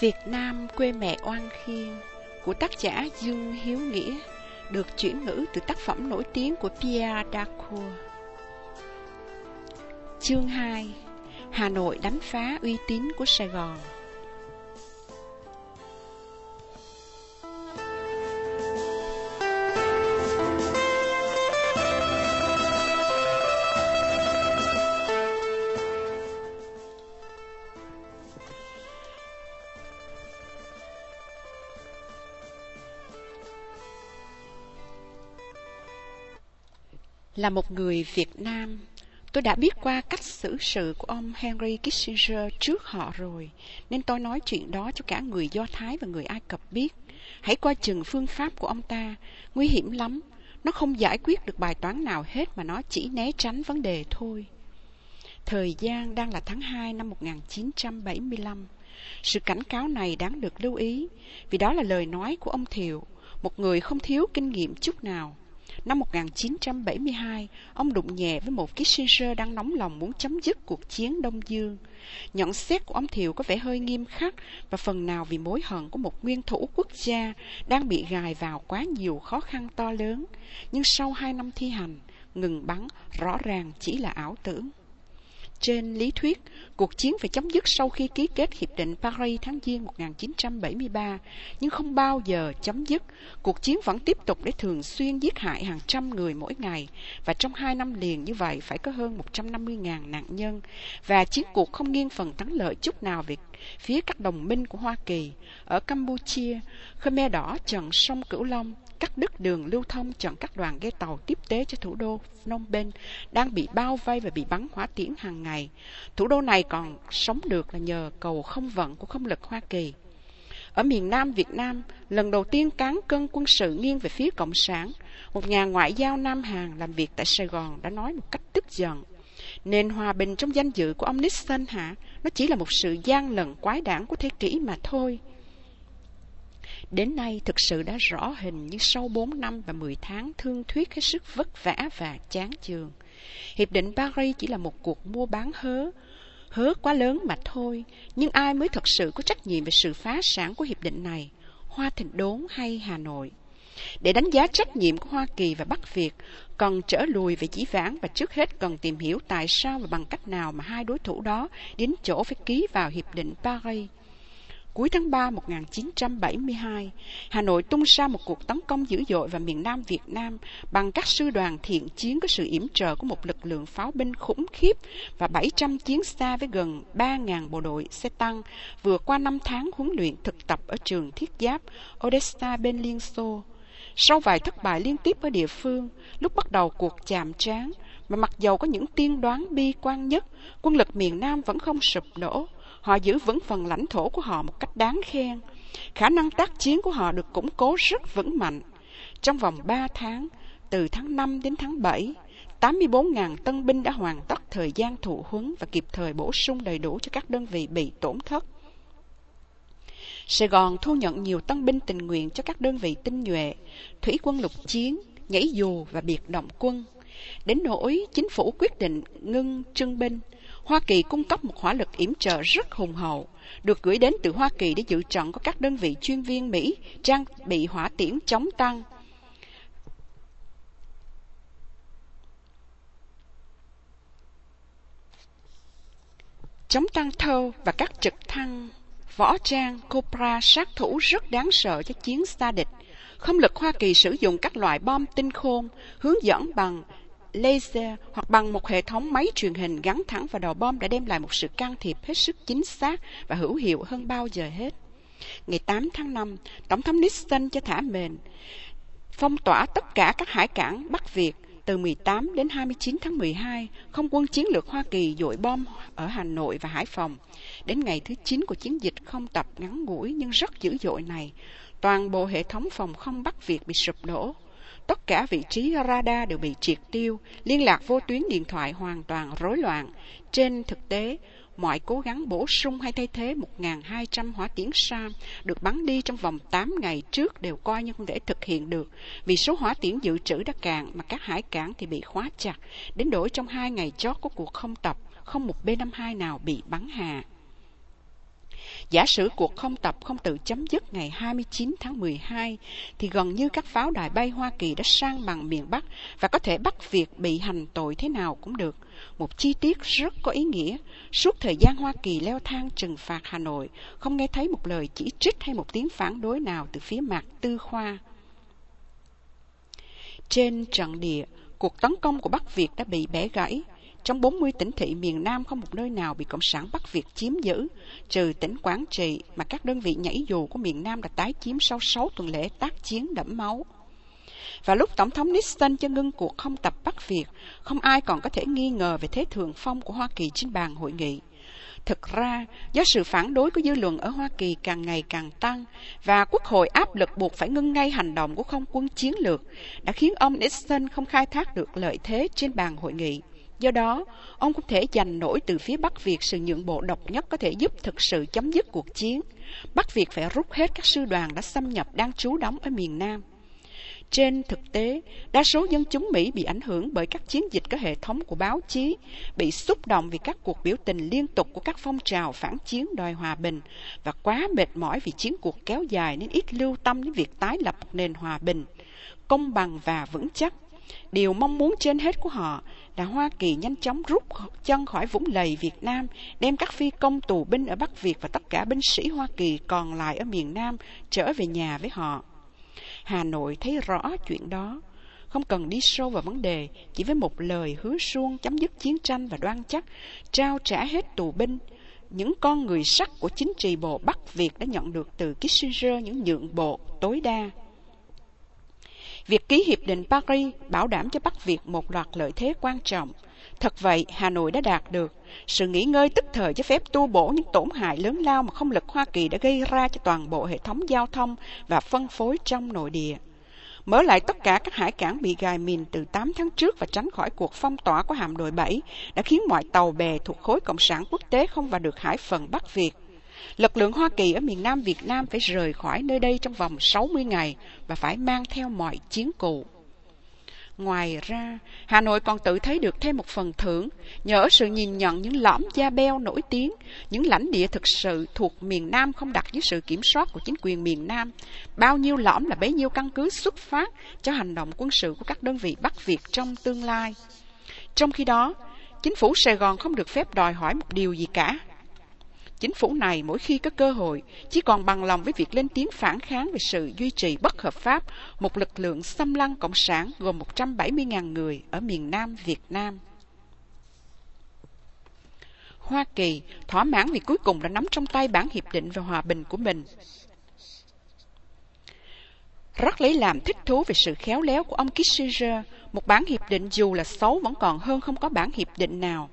Việt Nam quê mẹ oan khiên của tác giả Dương Hiếu Nghĩa, được chuyển ngữ từ tác phẩm nổi tiếng của Pierre Dacour. Chương 2 Hà Nội đánh phá uy tín của Sài Gòn Là một người Việt Nam, tôi đã biết qua cách xử sự của ông Henry Kissinger trước họ rồi, nên tôi nói chuyện đó cho cả người Do Thái và người Ai Cập biết. Hãy coi chừng phương pháp của ông ta, nguy hiểm lắm. Nó không giải quyết được bài toán nào hết mà nó chỉ né tránh vấn đề thôi. Thời gian đang là tháng 2 năm 1975. Sự cảnh cáo này đáng được lưu ý, vì đó là lời nói của ông Thiệu, một người không thiếu kinh nghiệm chút nào. Năm 1972, ông đụng nhẹ với một Kissinger đang nóng lòng muốn chấm dứt cuộc chiến Đông Dương. Nhận xét của ông Thiệu có vẻ hơi nghiêm khắc và phần nào vì mối hận của một nguyên thủ quốc gia đang bị gài vào quá nhiều khó khăn to lớn. Nhưng sau hai năm thi hành, ngừng bắn rõ ràng chỉ là ảo tưởng. Trên lý thuyết, cuộc chiến phải chấm dứt sau khi ký kết Hiệp định Paris tháng Giêng 1973, nhưng không bao giờ chấm dứt. Cuộc chiến vẫn tiếp tục để thường xuyên giết hại hàng trăm người mỗi ngày, và trong hai năm liền như vậy phải có hơn 150.000 nạn nhân. Và chiến cuộc không nghiêng phần thắng lợi chút nào về phía các đồng minh của Hoa Kỳ. Ở Campuchia, Khmer Đỏ trần sông Cửu Long, cắt đứt đường lưu thông chặn các đoàn ghe tàu tiếp tế cho thủ đô Phnom Penh đang bị bao vây và bị bắn hỏa tiễn hàng ngày. Thủ đô này còn sống được là nhờ cầu không vận của không lực Hoa Kỳ. Ở miền Nam Việt Nam, lần đầu tiên cán cân quân sự nghiêng về phía Cộng sản, một nhà ngoại giao Nam Hàn làm việc tại Sài Gòn đã nói một cách tức giận. Nền hòa bình trong danh dự của ông Nixon hả? Nó chỉ là một sự gian lận quái đản của thế kỷ mà thôi. Đến nay thực sự đã rõ hình như sau 4 năm và 10 tháng thương thuyết hết sức vất vả và chán chường. Hiệp định Paris chỉ là một cuộc mua bán hớ, hớ quá lớn mà thôi. Nhưng ai mới thật sự có trách nhiệm về sự phá sản của hiệp định này? Hoa Thịnh Đốn hay Hà Nội? Để đánh giá trách nhiệm của Hoa Kỳ và Bắc Việt, cần trở lùi về chỉ vãng và trước hết cần tìm hiểu tại sao và bằng cách nào mà hai đối thủ đó đến chỗ phải ký vào Hiệp định Paris. Cuối tháng 3 1972, Hà Nội tung ra một cuộc tấn công dữ dội vào miền Nam Việt Nam bằng các sư đoàn thiện chiến có sự yểm trợ của một lực lượng pháo binh khủng khiếp và 700 chiến xa với gần 3.000 bộ đội xe tăng vừa qua 5 tháng huấn luyện thực tập ở trường thiết giáp Odessa bên Liên Xô. Sau vài thất bại liên tiếp ở địa phương, lúc bắt đầu cuộc chạm trán, mà mặc dầu có những tiên đoán bi quan nhất, quân lực miền Nam vẫn không sụp đổ Họ giữ vững phần lãnh thổ của họ một cách đáng khen. Khả năng tác chiến của họ được củng cố rất vững mạnh. Trong vòng 3 tháng, từ tháng 5 đến tháng 7, 84.000 tân binh đã hoàn tất thời gian thụ huấn và kịp thời bổ sung đầy đủ cho các đơn vị bị tổn thất. Sài Gòn thu nhận nhiều tân binh tình nguyện cho các đơn vị tinh nhuệ, thủy quân lục chiến, nhảy dù và biệt động quân. Đến nỗi chính phủ quyết định ngưng trưng binh, Hoa Kỳ cung cấp một hỏa lực yểm trợ rất hùng hậu, được gửi đến từ Hoa Kỳ để dự trận của các đơn vị chuyên viên Mỹ trang bị hỏa tiễn chống tăng. Chống tăng thâu và các trực thăng võ trang Cobra sát thủ rất đáng sợ cho chiến xa địch. Không lực Hoa Kỳ sử dụng các loại bom tinh khôn hướng dẫn bằng laser hoặc bằng một hệ thống máy truyền hình gắn thẳng vào đầu bom đã đem lại một sự can thiệp hết sức chính xác và hữu hiệu hơn bao giờ hết. Ngày 8 tháng 5, Tổng thống Nixon cho thả mền, phong tỏa tất cả các hải cảng Bắc Việt từ 18 đến 29 tháng 12, không quân chiến lược Hoa Kỳ dội bom ở Hà Nội và Hải Phòng. Đến ngày thứ 9 của chiến dịch không tập ngắn ngủi nhưng rất dữ dội này, toàn bộ hệ thống phòng không Bắc Việt bị sụp đổ. Tất cả vị trí radar đều bị triệt tiêu, liên lạc vô tuyến điện thoại hoàn toàn rối loạn. Trên thực tế, mọi cố gắng bổ sung hay thay thế 1.200 hỏa tiễn SAM được bắn đi trong vòng 8 ngày trước đều coi như không thể thực hiện được vì số hỏa tiễn dự trữ đã cạn mà các hải cảng thì bị khóa chặt. Đến đổi trong hai ngày chót của cuộc không tập, không một B-52 nào bị bắn hạ. Giả sử cuộc không tập không tự chấm dứt ngày 29 tháng 12, thì gần như các pháo đài bay Hoa Kỳ đã sang bằng miền Bắc và có thể bắt việc bị hành tội thế nào cũng được. Một chi tiết rất có ý nghĩa, suốt thời gian Hoa Kỳ leo thang trừng phạt Hà Nội, không nghe thấy một lời chỉ trích hay một tiếng phản đối nào từ phía mặt tư khoa. Trên trận địa, cuộc tấn công của Bắc Việt đã bị bẻ gãy, trong 40 tỉnh thị miền Nam không một nơi nào bị Cộng sản Bắc Việt chiếm giữ, trừ tỉnh Quảng Trị mà các đơn vị nhảy dù của miền Nam đã tái chiếm sau 6 tuần lễ tác chiến đẫm máu. Và lúc Tổng thống Nixon cho ngưng cuộc không tập Bắc Việt, không ai còn có thể nghi ngờ về thế thường phong của Hoa Kỳ trên bàn hội nghị. Thực ra, do sự phản đối của dư luận ở Hoa Kỳ càng ngày càng tăng và Quốc hội áp lực buộc phải ngưng ngay hành động của không quân chiến lược đã khiến ông Nixon không khai thác được lợi thế trên bàn hội nghị. Do đó, ông không thể giành nổi từ phía Bắc Việt sự nhượng bộ độc nhất có thể giúp thực sự chấm dứt cuộc chiến. Bắc Việt phải rút hết các sư đoàn đã xâm nhập đang trú đóng ở miền Nam. Trên thực tế, đa số dân chúng Mỹ bị ảnh hưởng bởi các chiến dịch có hệ thống của báo chí, bị xúc động vì các cuộc biểu tình liên tục của các phong trào phản chiến đòi hòa bình và quá mệt mỏi vì chiến cuộc kéo dài nên ít lưu tâm đến việc tái lập nền hòa bình, công bằng và vững chắc. Điều mong muốn trên hết của họ là Hoa Kỳ nhanh chóng rút chân khỏi vũng lầy Việt Nam, đem các phi công tù binh ở Bắc Việt và tất cả binh sĩ Hoa Kỳ còn lại ở miền Nam trở về nhà với họ. Hà Nội thấy rõ chuyện đó. Không cần đi sâu vào vấn đề, chỉ với một lời hứa suông chấm dứt chiến tranh và đoan chắc, trao trả hết tù binh. Những con người sắc của chính trị bộ Bắc Việt đã nhận được từ Kissinger những nhượng bộ tối đa. Việc ký hiệp định Paris bảo đảm cho Bắc Việt một loạt lợi thế quan trọng. Thật vậy, Hà Nội đã đạt được sự nghỉ ngơi tức thời cho phép tu bổ những tổn hại lớn lao mà không lực Hoa Kỳ đã gây ra cho toàn bộ hệ thống giao thông và phân phối trong nội địa. Mở lại tất cả các hải cảng bị gài mìn từ 8 tháng trước và tránh khỏi cuộc phong tỏa của hạm đội 7 đã khiến mọi tàu bè thuộc khối Cộng sản quốc tế không vào được hải phần Bắc Việt. Lực lượng Hoa Kỳ ở miền Nam Việt Nam phải rời khỏi nơi đây trong vòng 60 ngày và phải mang theo mọi chiến cụ. Ngoài ra, Hà Nội còn tự thấy được thêm một phần thưởng nhờ sự nhìn nhận những lõm da beo nổi tiếng, những lãnh địa thực sự thuộc miền Nam không đặt dưới sự kiểm soát của chính quyền miền Nam. Bao nhiêu lõm là bấy nhiêu căn cứ xuất phát cho hành động quân sự của các đơn vị Bắc Việt trong tương lai. Trong khi đó, chính phủ Sài Gòn không được phép đòi hỏi một điều gì cả Chính phủ này mỗi khi có cơ hội chỉ còn bằng lòng với việc lên tiếng phản kháng về sự duy trì bất hợp pháp một lực lượng xâm lăng cộng sản gồm 170.000 người ở miền Nam Việt Nam. Hoa Kỳ thỏa mãn vì cuối cùng đã nắm trong tay bản hiệp định về hòa bình của mình. Rất lấy làm thích thú về sự khéo léo của ông Kissinger, một bản hiệp định dù là xấu vẫn còn hơn không có bản hiệp định nào.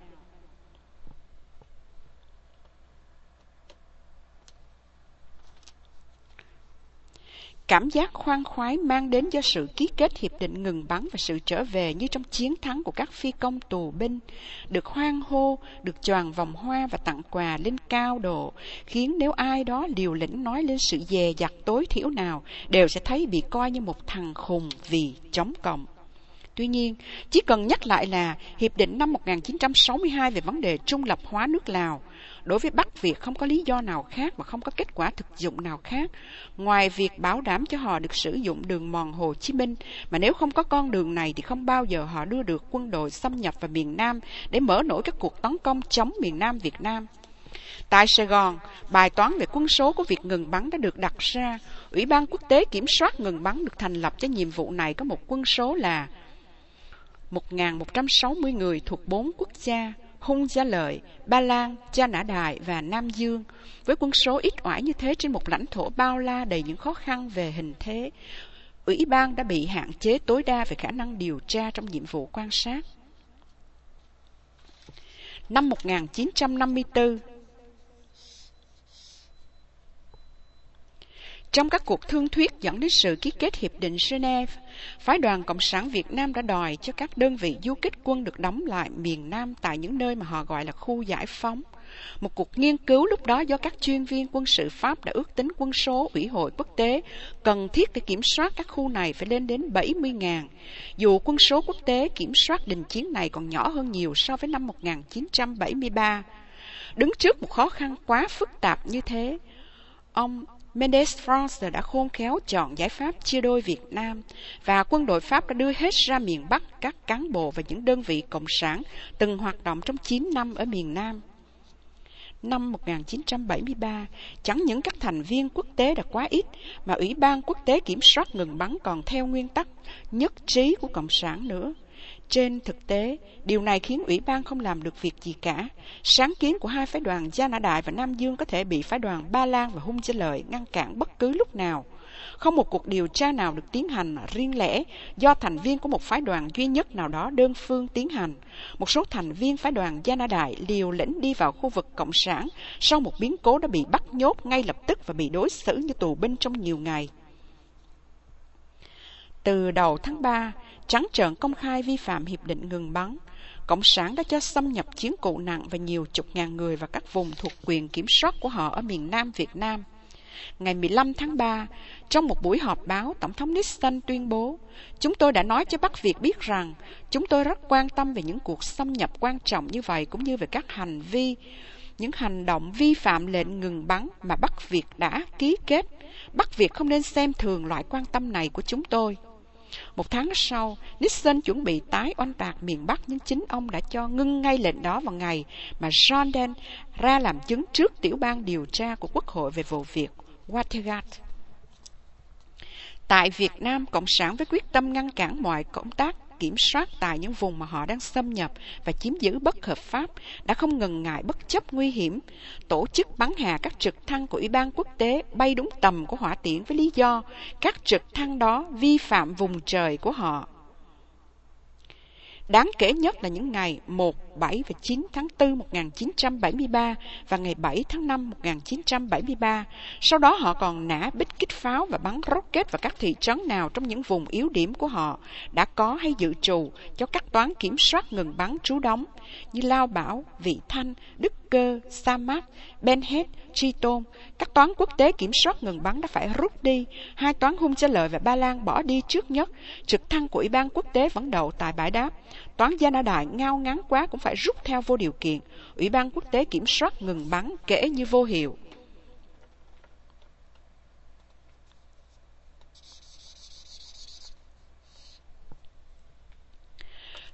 Cảm giác khoan khoái mang đến do sự ký kết hiệp định ngừng bắn và sự trở về như trong chiến thắng của các phi công tù binh, được hoan hô, được choàng vòng hoa và tặng quà lên cao độ, khiến nếu ai đó liều lĩnh nói lên sự dè dặt tối thiểu nào, đều sẽ thấy bị coi như một thằng khùng vì chống cộng. Tuy nhiên, chỉ cần nhắc lại là Hiệp định năm 1962 về vấn đề trung lập hóa nước Lào, đối với Bắc Việt không có lý do nào khác và không có kết quả thực dụng nào khác, ngoài việc bảo đảm cho họ được sử dụng đường mòn Hồ Chí Minh, mà nếu không có con đường này thì không bao giờ họ đưa được quân đội xâm nhập vào miền Nam để mở nổi các cuộc tấn công chống miền Nam Việt Nam. Tại Sài Gòn, bài toán về quân số của việc ngừng bắn đã được đặt ra. Ủy ban quốc tế kiểm soát ngừng bắn được thành lập cho nhiệm vụ này có một quân số là 1.160 người thuộc bốn quốc gia, Hung Gia Lợi, Ba Lan, Cha Nã đài và Nam Dương. Với quân số ít ỏi như thế trên một lãnh thổ bao la đầy những khó khăn về hình thế, Ủy ban đã bị hạn chế tối đa về khả năng điều tra trong nhiệm vụ quan sát. Năm 1954, Trong các cuộc thương thuyết dẫn đến sự ký kết Hiệp định Geneva, phái đoàn Cộng sản Việt Nam đã đòi cho các đơn vị du kích quân được đóng lại miền Nam tại những nơi mà họ gọi là khu giải phóng. Một cuộc nghiên cứu lúc đó do các chuyên viên quân sự Pháp đã ước tính quân số Ủy hội quốc tế cần thiết để kiểm soát các khu này phải lên đến 70.000. Dù quân số quốc tế kiểm soát đình chiến này còn nhỏ hơn nhiều so với năm 1973. Đứng trước một khó khăn quá phức tạp như thế, ông Mendes France đã khôn khéo chọn giải pháp chia đôi Việt Nam và quân đội Pháp đã đưa hết ra miền Bắc các cán bộ và những đơn vị cộng sản từng hoạt động trong 9 năm ở miền Nam. Năm 1973, chẳng những các thành viên quốc tế đã quá ít, mà Ủy ban quốc tế kiểm soát ngừng bắn còn theo nguyên tắc nhất trí của Cộng sản nữa. Trên thực tế, điều này khiến Ủy ban không làm được việc gì cả. Sáng kiến của hai phái đoàn Gia Nã Đại và Nam Dương có thể bị phái đoàn Ba Lan và Hung Chế Lợi ngăn cản bất cứ lúc nào. Không một cuộc điều tra nào được tiến hành riêng lẻ do thành viên của một phái đoàn duy nhất nào đó đơn phương tiến hành. Một số thành viên phái đoàn Gia Na Đại liều lĩnh đi vào khu vực Cộng sản sau một biến cố đã bị bắt nhốt ngay lập tức và bị đối xử như tù binh trong nhiều ngày. Từ đầu tháng 3, trắng trợn công khai vi phạm hiệp định ngừng bắn. Cộng sản đã cho xâm nhập chiến cụ nặng và nhiều chục ngàn người vào các vùng thuộc quyền kiểm soát của họ ở miền Nam Việt Nam. Ngày 15 tháng 3, trong một buổi họp báo, Tổng thống Nixon tuyên bố, Chúng tôi đã nói cho Bắc Việt biết rằng chúng tôi rất quan tâm về những cuộc xâm nhập quan trọng như vậy cũng như về các hành vi, những hành động vi phạm lệnh ngừng bắn mà Bắc Việt đã ký kết. Bắc Việt không nên xem thường loại quan tâm này của chúng tôi. Một tháng sau, Nixon chuẩn bị tái oanh tạc miền Bắc nhưng chính ông đã cho ngưng ngay lệnh đó vào ngày mà John ra làm chứng trước tiểu ban điều tra của Quốc hội về vụ việc Watergate. Tại Việt Nam, Cộng sản với quyết tâm ngăn cản mọi công tác kiểm soát tại những vùng mà họ đang xâm nhập và chiếm giữ bất hợp pháp đã không ngần ngại bất chấp nguy hiểm. Tổ chức bắn hạ các trực thăng của ủy ban quốc tế bay đúng tầm của hỏa tiễn với lý do các trực thăng đó vi phạm vùng trời của họ. Đáng kể nhất là những ngày 1, 7 và 9 tháng 4 1973 và ngày 7 tháng 5 1973. Sau đó họ còn nã bích kích pháo và bắn rocket vào các thị trấn nào trong những vùng yếu điểm của họ đã có hay dự trù cho các toán kiểm soát ngừng bắn trú đóng như Lao Bảo, Vị Thanh, Đức Cơ, Sa Mát, Ben Het, Tri Tôn. Các toán quốc tế kiểm soát ngừng bắn đã phải rút đi. Hai toán hung cho lợi và Ba Lan bỏ đi trước nhất. Trực thăng của Ủy ban quốc tế vẫn đậu tại bãi đáp. Toán gia na đại ngao ngắn quá cũng phải rút theo vô điều kiện. Ủy ban quốc tế kiểm soát ngừng bắn kể như vô hiệu.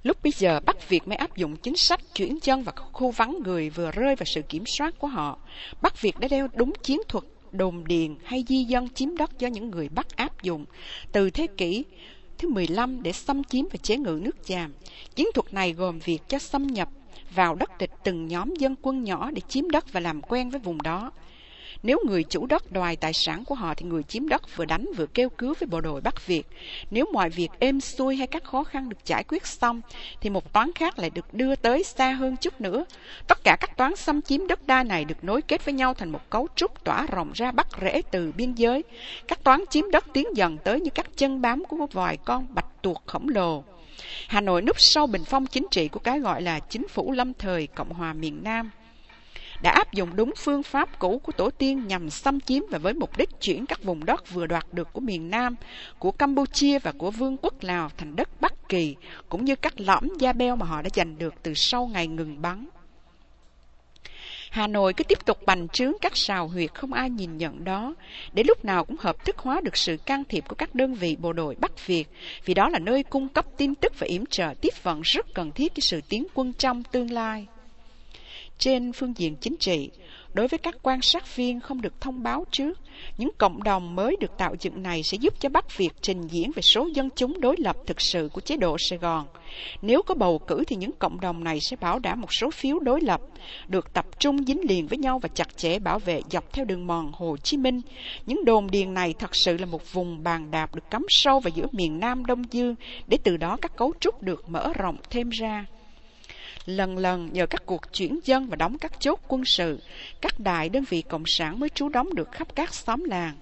Lúc bây giờ, Bắc Việt mới áp dụng chính sách chuyển dân vào khu vắng người vừa rơi vào sự kiểm soát của họ. Bắc Việt đã đeo đúng chiến thuật đồn điền hay di dân chiếm đất do những người Bắc áp dụng từ thế kỷ thứ 15 để xâm chiếm và chế ngự nước Chàm. Chiến thuật này gồm việc cho xâm nhập vào đất địch từng nhóm dân quân nhỏ để chiếm đất và làm quen với vùng đó. Nếu người chủ đất đòi tài sản của họ thì người chiếm đất vừa đánh vừa kêu cứu với bộ đội Bắc Việt. Nếu mọi việc êm xuôi hay các khó khăn được giải quyết xong, thì một toán khác lại được đưa tới xa hơn chút nữa. Tất cả các toán xâm chiếm đất đai này được nối kết với nhau thành một cấu trúc tỏa rộng ra bắc rễ từ biên giới. Các toán chiếm đất tiến dần tới như các chân bám của một vòi con bạch tuộc khổng lồ. Hà Nội núp sau bình phong chính trị của cái gọi là chính phủ lâm thời Cộng hòa miền Nam đã áp dụng đúng phương pháp cũ của tổ tiên nhằm xâm chiếm và với mục đích chuyển các vùng đất vừa đoạt được của miền Nam, của Campuchia và của Vương quốc Lào thành đất Bắc Kỳ, cũng như các lõm da beo mà họ đã giành được từ sau ngày ngừng bắn. Hà Nội cứ tiếp tục bành trướng các sào huyệt không ai nhìn nhận đó, để lúc nào cũng hợp thức hóa được sự can thiệp của các đơn vị bộ đội Bắc Việt, vì đó là nơi cung cấp tin tức và yểm trợ tiếp vận rất cần thiết cho sự tiến quân trong tương lai. Trên phương diện chính trị, đối với các quan sát viên không được thông báo trước. Những cộng đồng mới được tạo dựng này sẽ giúp cho Bắc Việt trình diễn về số dân chúng đối lập thực sự của chế độ Sài Gòn. Nếu có bầu cử thì những cộng đồng này sẽ bảo đảm một số phiếu đối lập, được tập trung dính liền với nhau và chặt chẽ bảo vệ dọc theo đường mòn Hồ Chí Minh. Những đồn điền này thật sự là một vùng bàn đạp được cắm sâu vào giữa miền Nam Đông Dương, để từ đó các cấu trúc được mở rộng thêm ra. Lần lần nhờ các cuộc chuyển dân và đóng các chốt quân sự, các đại đơn vị cộng sản mới trú đóng được khắp các xóm làng.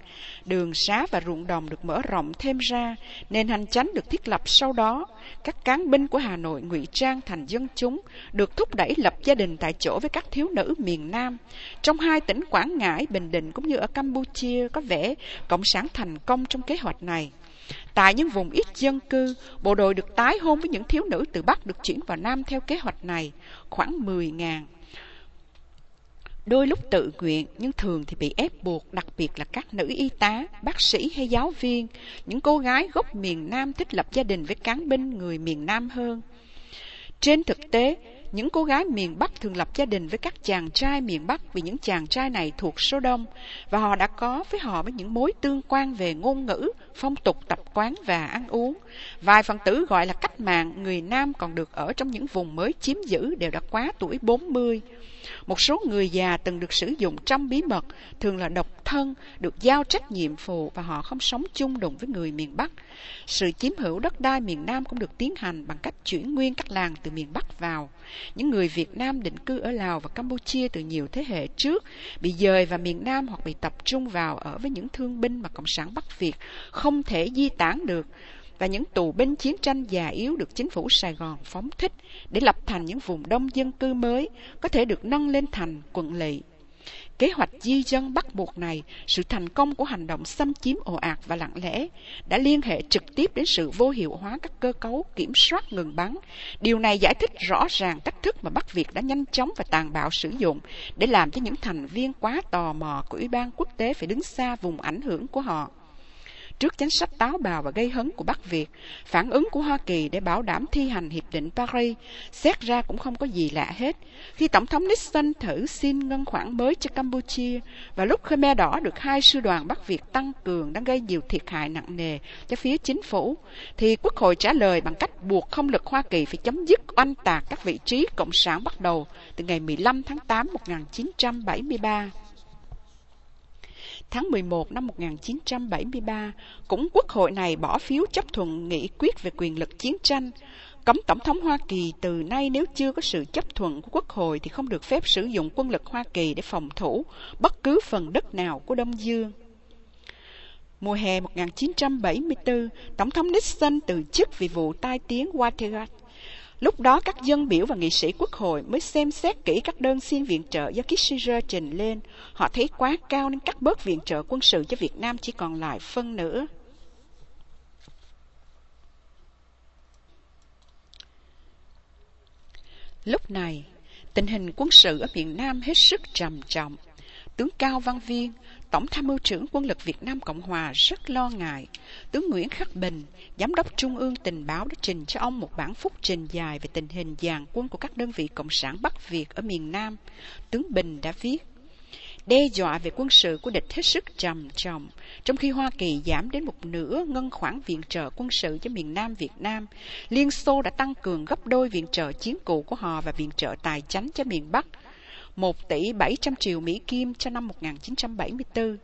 Đường xá và ruộng đồng được mở rộng thêm ra, nên hành chánh được thiết lập sau đó. Các cán binh của Hà Nội ngụy trang thành dân chúng, được thúc đẩy lập gia đình tại chỗ với các thiếu nữ miền Nam. Trong hai tỉnh Quảng Ngãi, Bình Định cũng như ở Campuchia có vẻ cộng sản thành công trong kế hoạch này. Tại những vùng ít dân cư, bộ đội được tái hôn với những thiếu nữ từ Bắc được chuyển vào Nam theo kế hoạch này, khoảng 10.000. Đôi lúc tự nguyện, nhưng thường thì bị ép buộc, đặc biệt là các nữ y tá, bác sĩ hay giáo viên, những cô gái gốc miền Nam thích lập gia đình với cán binh người miền Nam hơn. Trên thực tế, những cô gái miền Bắc thường lập gia đình với các chàng trai miền Bắc vì những chàng trai này thuộc số đông và họ đã có với họ với những mối tương quan về ngôn ngữ, phong tục tập quán và ăn uống. Vài phần tử gọi là cách mạng, người Nam còn được ở trong những vùng mới chiếm giữ đều đã quá tuổi 40. Một số người già từng được sử dụng trong bí mật, thường là độc thân, được giao trách nhiệm phụ và họ không sống chung đụng với người miền Bắc. Sự chiếm hữu đất đai miền Nam cũng được tiến hành bằng cách chuyển nguyên các làng từ miền Bắc vào. Những người Việt Nam định cư ở Lào và Campuchia từ nhiều thế hệ trước bị dời vào miền Nam hoặc bị tập trung vào ở với những thương binh mà Cộng sản Bắc Việt không thể di tản được và những tù binh chiến tranh già yếu được chính phủ Sài Gòn phóng thích để lập thành những vùng đông dân cư mới có thể được nâng lên thành quận lỵ. Kế hoạch di dân bắt buộc này, sự thành công của hành động xâm chiếm ồ ạt và lặng lẽ đã liên hệ trực tiếp đến sự vô hiệu hóa các cơ cấu kiểm soát ngừng bắn. Điều này giải thích rõ ràng cách thức mà Bắc Việt đã nhanh chóng và tàn bạo sử dụng để làm cho những thành viên quá tò mò của Ủy ban quốc tế phải đứng xa vùng ảnh hưởng của họ trước chính sách táo bạo và gây hấn của Bắc Việt, phản ứng của Hoa Kỳ để bảo đảm thi hành Hiệp định Paris, xét ra cũng không có gì lạ hết. Khi Tổng thống Nixon thử xin ngân khoản mới cho Campuchia, và lúc Khmer Đỏ được hai sư đoàn Bắc Việt tăng cường đang gây nhiều thiệt hại nặng nề cho phía chính phủ, thì Quốc hội trả lời bằng cách buộc không lực Hoa Kỳ phải chấm dứt oanh tạc các vị trí Cộng sản bắt đầu từ ngày 15 tháng 8 1973 tháng 11 năm 1973, cũng quốc hội này bỏ phiếu chấp thuận nghị quyết về quyền lực chiến tranh, cấm Tổng thống Hoa Kỳ từ nay nếu chưa có sự chấp thuận của Quốc hội thì không được phép sử dụng quân lực Hoa Kỳ để phòng thủ bất cứ phần đất nào của Đông Dương. Mùa hè 1974, Tổng thống Nixon từ chức vì vụ tai tiếng Watergate. Lúc đó các dân biểu và nghị sĩ quốc hội mới xem xét kỹ các đơn xin viện trợ do Kissinger trình lên. Họ thấy quá cao nên cắt bớt viện trợ quân sự cho Việt Nam chỉ còn lại phân nửa. Lúc này, tình hình quân sự ở miền Nam hết sức trầm trọng. Tướng Cao Văn Viên, Tổng tham mưu trưởng quân lực Việt Nam Cộng Hòa rất lo ngại. Tướng Nguyễn Khắc Bình, Giám đốc Trung ương tình báo đã trình cho ông một bản phúc trình dài về tình hình dàn quân của các đơn vị Cộng sản Bắc Việt ở miền Nam. Tướng Bình đã viết, đe dọa về quân sự của địch hết sức trầm trọng, trong khi Hoa Kỳ giảm đến một nửa ngân khoản viện trợ quân sự cho miền Nam Việt Nam. Liên Xô đã tăng cường gấp đôi viện trợ chiến cụ của họ và viện trợ tài chánh cho miền Bắc. 1 tỷ 700 triệu Mỹ Kim cho năm 1974.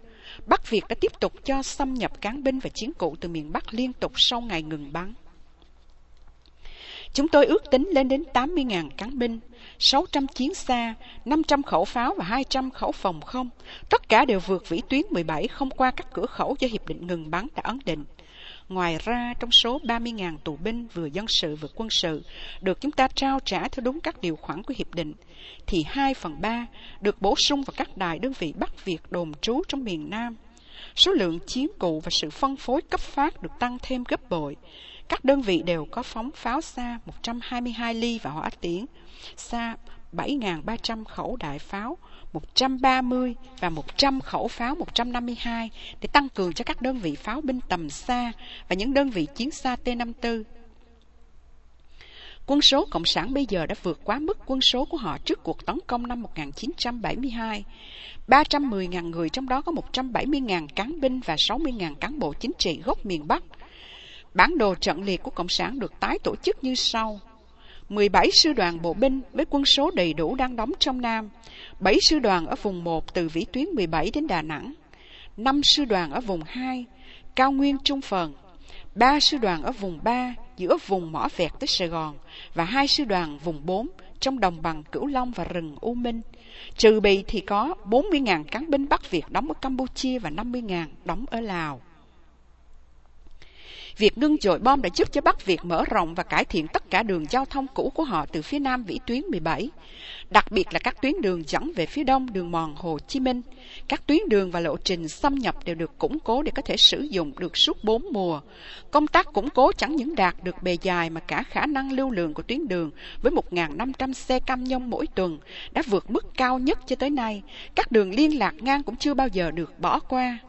Bắc Việt đã tiếp tục cho xâm nhập cán binh và chiến cụ từ miền Bắc liên tục sau ngày ngừng bắn. Chúng tôi ước tính lên đến 80.000 cán binh, 600 chiến xa, 500 khẩu pháo và 200 khẩu phòng không. Tất cả đều vượt vĩ tuyến 17 không qua các cửa khẩu do Hiệp định ngừng bắn đã ấn định. Ngoài ra, trong số 30.000 tù binh vừa dân sự vừa quân sự được chúng ta trao trả theo đúng các điều khoản của hiệp định, thì 2 phần 3 được bổ sung vào các đài đơn vị Bắc Việt đồn trú trong miền Nam. Số lượng chiến cụ và sự phân phối cấp phát được tăng thêm gấp bội. Các đơn vị đều có phóng pháo xa 122 ly và hỏa tiễn, xa 7.300 khẩu đại pháo, 130 và 100 khẩu pháo 152 để tăng cường cho các đơn vị pháo binh tầm xa và những đơn vị chiến xa T-54. Quân số Cộng sản bây giờ đã vượt quá mức quân số của họ trước cuộc tấn công năm 1972. 310.000 người trong đó có 170.000 cán binh và 60.000 cán bộ chính trị gốc miền Bắc. Bản đồ trận liệt của Cộng sản được tái tổ chức như sau. 17 sư đoàn bộ binh với quân số đầy đủ đang đóng trong Nam, 7 sư đoàn ở vùng 1 từ vĩ tuyến 17 đến Đà Nẵng, 5 sư đoàn ở vùng 2, cao nguyên trung phần, 3 sư đoàn ở vùng 3 giữa vùng Mỏ Vẹt tới Sài Gòn và 2 sư đoàn vùng 4 trong đồng bằng Cửu Long và rừng U Minh. Trừ bị thì có 40.000 cán binh Bắc Việt đóng ở Campuchia và 50.000 đóng ở Lào. Việc ngưng dội bom đã giúp cho Bắc Việt mở rộng và cải thiện tất cả đường giao thông cũ của họ từ phía nam vĩ tuyến 17, đặc biệt là các tuyến đường dẫn về phía đông đường mòn Hồ Chí Minh. Các tuyến đường và lộ trình xâm nhập đều được củng cố để có thể sử dụng được suốt bốn mùa. Công tác củng cố chẳng những đạt được bề dài mà cả khả năng lưu lượng của tuyến đường với 1.500 xe cam nhông mỗi tuần đã vượt mức cao nhất cho tới nay. Các đường liên lạc ngang cũng chưa bao giờ được bỏ qua.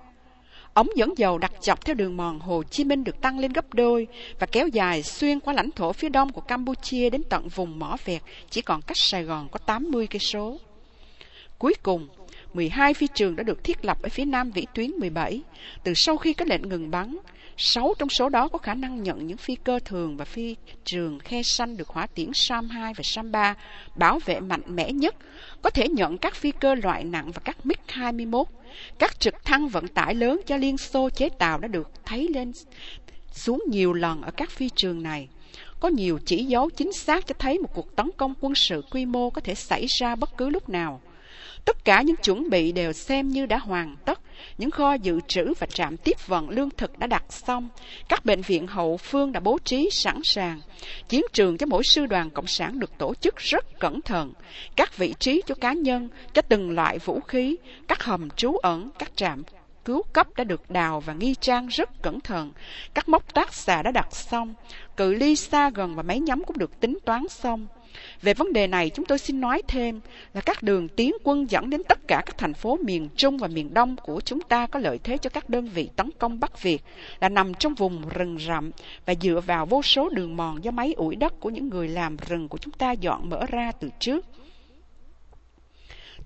Ống dẫn dầu đặt dọc theo đường mòn Hồ Chí Minh được tăng lên gấp đôi và kéo dài xuyên qua lãnh thổ phía đông của Campuchia đến tận vùng mỏ vẹt, chỉ còn cách Sài Gòn có 80 cây số. Cuối cùng, 12 phi trường đã được thiết lập ở phía nam vĩ tuyến 17 từ sau khi có lệnh ngừng bắn. 6 trong số đó có khả năng nhận những phi cơ thường và phi trường khe xanh được hỏa tiễn SAM 2 và SAM 3 bảo vệ mạnh mẽ nhất, có thể nhận các phi cơ loại nặng và các MiG-21 các trực thăng vận tải lớn cho Liên Xô chế tạo đã được thấy lên xuống nhiều lần ở các phi trường này. Có nhiều chỉ dấu chính xác cho thấy một cuộc tấn công quân sự quy mô có thể xảy ra bất cứ lúc nào. Tất cả những chuẩn bị đều xem như đã hoàn tất, những kho dự trữ và trạm tiếp vận lương thực đã đặt xong, các bệnh viện hậu phương đã bố trí sẵn sàng. Chiến trường cho mỗi sư đoàn Cộng sản được tổ chức rất cẩn thận, các vị trí cho cá nhân, cho từng loại vũ khí, các hầm trú ẩn, các trạm cứu cấp đã được đào và nghi trang rất cẩn thận. Các mốc tác xạ đã đặt xong, cự ly xa gần và máy nhắm cũng được tính toán xong. Về vấn đề này, chúng tôi xin nói thêm là các đường tiến quân dẫn đến tất cả các thành phố miền Trung và miền Đông của chúng ta có lợi thế cho các đơn vị tấn công Bắc Việt là nằm trong vùng rừng rậm và dựa vào vô số đường mòn do máy ủi đất của những người làm rừng của chúng ta dọn mở ra từ trước.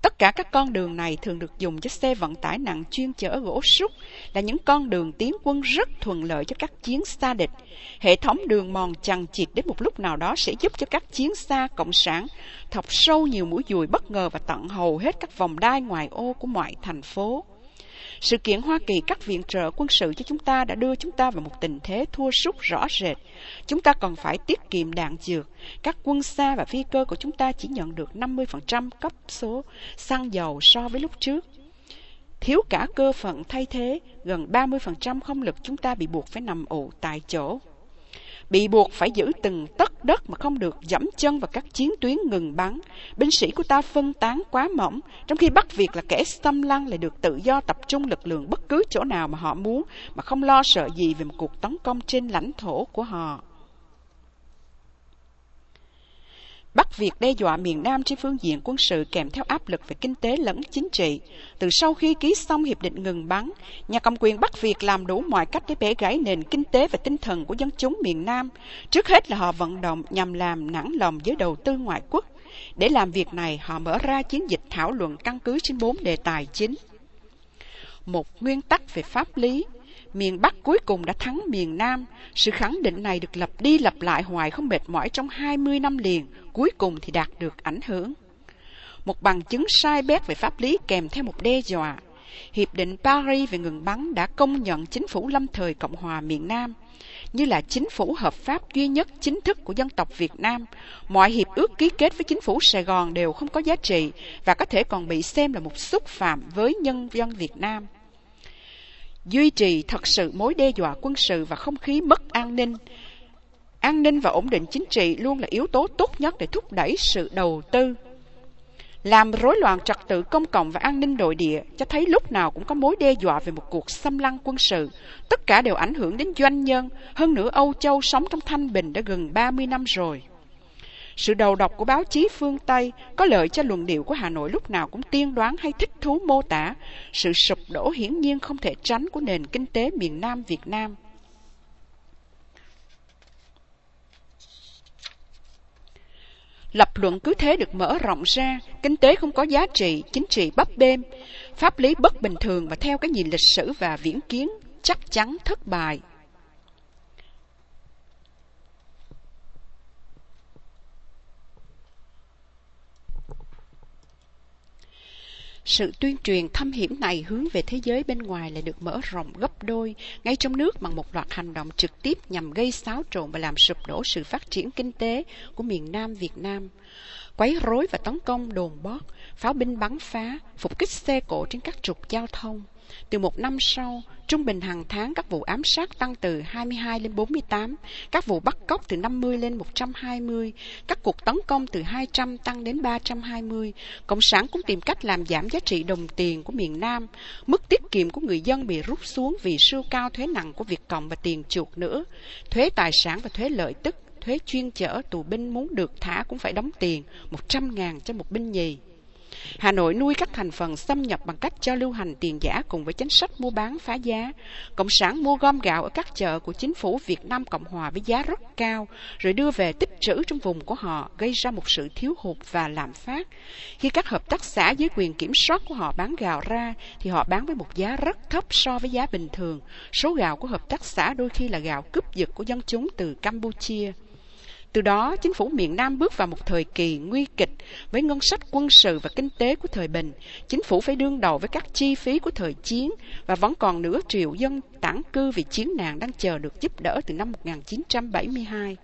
Tất cả các con đường này thường được dùng cho xe vận tải nặng chuyên chở gỗ súc, là những con đường tiến quân rất thuận lợi cho các chiến xa địch. Hệ thống đường mòn chằng chịt đến một lúc nào đó sẽ giúp cho các chiến xa cộng sản thọc sâu nhiều mũi dùi bất ngờ và tận hầu hết các vòng đai ngoài ô của mọi thành phố. Sự kiện Hoa Kỳ cắt viện trợ quân sự cho chúng ta đã đưa chúng ta vào một tình thế thua sút rõ rệt. Chúng ta còn phải tiết kiệm đạn dược. Các quân xa và phi cơ của chúng ta chỉ nhận được 50% cấp số xăng dầu so với lúc trước. Thiếu cả cơ phận thay thế, gần 30% không lực chúng ta bị buộc phải nằm ủ tại chỗ bị buộc phải giữ từng tấc đất mà không được dẫm chân vào các chiến tuyến ngừng bắn. Binh sĩ của ta phân tán quá mỏng, trong khi Bắc Việt là kẻ xâm lăng lại được tự do tập trung lực lượng bất cứ chỗ nào mà họ muốn, mà không lo sợ gì về một cuộc tấn công trên lãnh thổ của họ. Bắc Việt đe dọa miền Nam trên phương diện quân sự kèm theo áp lực về kinh tế lẫn chính trị. Từ sau khi ký xong hiệp định ngừng bắn, nhà cầm quyền Bắc Việt làm đủ mọi cách để bẻ gãy nền kinh tế và tinh thần của dân chúng miền Nam. Trước hết là họ vận động nhằm làm nản lòng với đầu tư ngoại quốc. Để làm việc này, họ mở ra chiến dịch thảo luận căn cứ trên bốn đề tài chính. Một nguyên tắc về pháp lý, miền Bắc cuối cùng đã thắng miền Nam. Sự khẳng định này được lặp đi lặp lại hoài không mệt mỏi trong 20 năm liền, cuối cùng thì đạt được ảnh hưởng. Một bằng chứng sai bét về pháp lý kèm theo một đe dọa. Hiệp định Paris về ngừng bắn đã công nhận chính phủ lâm thời Cộng hòa miền Nam như là chính phủ hợp pháp duy nhất chính thức của dân tộc Việt Nam. Mọi hiệp ước ký kết với chính phủ Sài Gòn đều không có giá trị và có thể còn bị xem là một xúc phạm với nhân dân Việt Nam duy trì thật sự mối đe dọa quân sự và không khí mất an ninh. An ninh và ổn định chính trị luôn là yếu tố tốt nhất để thúc đẩy sự đầu tư. Làm rối loạn trật tự công cộng và an ninh nội địa cho thấy lúc nào cũng có mối đe dọa về một cuộc xâm lăng quân sự. Tất cả đều ảnh hưởng đến doanh nhân, hơn nữa Âu Châu sống trong thanh bình đã gần 30 năm rồi. Sự đầu độc của báo chí phương Tây có lợi cho luận điệu của Hà Nội lúc nào cũng tiên đoán hay thích thú mô tả sự sụp đổ hiển nhiên không thể tránh của nền kinh tế miền Nam Việt Nam. Lập luận cứ thế được mở rộng ra, kinh tế không có giá trị, chính trị bấp bênh, pháp lý bất bình thường và theo cái nhìn lịch sử và viễn kiến chắc chắn thất bại. Sự tuyên truyền thâm hiểm này hướng về thế giới bên ngoài lại được mở rộng gấp đôi ngay trong nước bằng một loạt hành động trực tiếp nhằm gây xáo trộn và làm sụp đổ sự phát triển kinh tế của miền Nam Việt Nam. Quấy rối và tấn công đồn bót, pháo binh bắn phá, phục kích xe cộ trên các trục giao thông. Từ một năm sau, trung bình hàng tháng các vụ ám sát tăng từ 22 lên 48, các vụ bắt cóc từ 50 lên 120, các cuộc tấn công từ 200 tăng đến 320. Cộng sản cũng tìm cách làm giảm giá trị đồng tiền của miền Nam. Mức tiết kiệm của người dân bị rút xuống vì siêu cao thuế nặng của Việt Cộng và tiền chuộc nữa. Thuế tài sản và thuế lợi tức thuế chuyên chở tù binh muốn được thả cũng phải đóng tiền, 100.000 cho một binh nhì. Hà Nội nuôi các thành phần xâm nhập bằng cách cho lưu hành tiền giả cùng với chính sách mua bán phá giá. Cộng sản mua gom gạo ở các chợ của chính phủ Việt Nam Cộng Hòa với giá rất cao, rồi đưa về tích trữ trong vùng của họ, gây ra một sự thiếu hụt và lạm phát. Khi các hợp tác xã dưới quyền kiểm soát của họ bán gạo ra, thì họ bán với một giá rất thấp so với giá bình thường. Số gạo của hợp tác xã đôi khi là gạo cướp giật của dân chúng từ Campuchia. Từ đó, chính phủ miền Nam bước vào một thời kỳ nguy kịch với ngân sách quân sự và kinh tế của thời bình. Chính phủ phải đương đầu với các chi phí của thời chiến và vẫn còn nửa triệu dân tản cư vì chiến nạn đang chờ được giúp đỡ từ năm 1972.